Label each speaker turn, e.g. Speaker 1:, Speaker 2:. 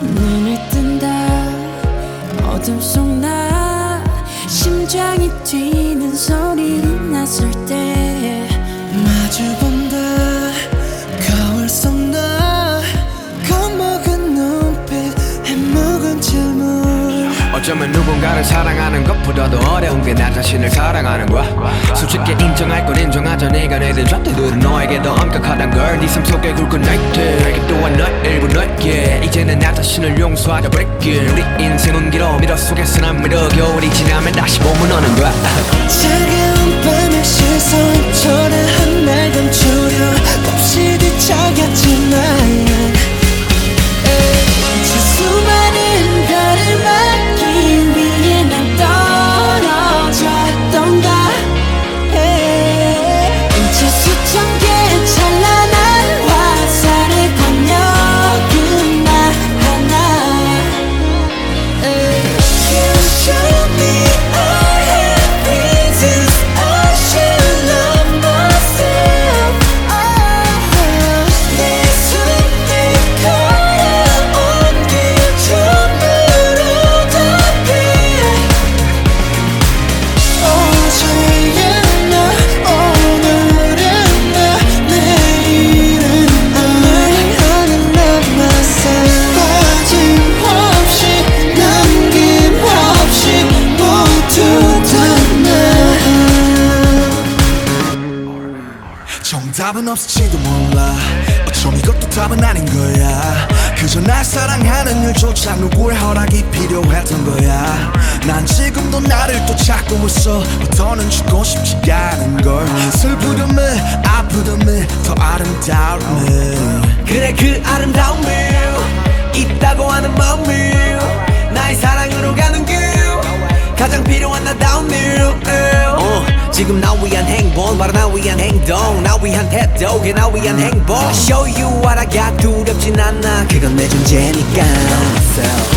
Speaker 1: 눈을 뜬다. 어둠 속 나 심장이 뛰는 소리
Speaker 2: 어쩌면 누군가를 사랑하는 것보다도 어려운 게 나 자신을 사랑하는 거야 솔직히 인정할 건 인정하자 네가 내린 잣대들은 너에게 더 엄격하단 걸 네 삶 속에 굵은 나이테 또한 너의 일부 너이기에 이제는 나 자신을 용서하자 버리기엔 우리 인생은 길어 미로 속에선 날 믿어 겨울이 지나면 다시 봄은 오는 거야
Speaker 3: 차가운 밤의 시선 답은 없을지도 몰라. 어쩜 이것도 답은 아닌 거야. 그저 날 사랑하는 일조차 누구의 허락이 필요했던 거야. 난 지금도 나를 또 찾고 있어. 더는 죽고 싶지가 않은 걸. 슬프듬을 아프듬을 더 아름다움을.
Speaker 4: 그래 그 아름다움을 있다고 하는 마음을. 나의 사랑으로 가는 길. 가장 필요한 어, 지금 나 위한 행복 바로 나 위한 행동. 나 위한 태도 그게 나 위한 행복. I show you what I got. 두렵진 않아. 그건 내 존재니까. So.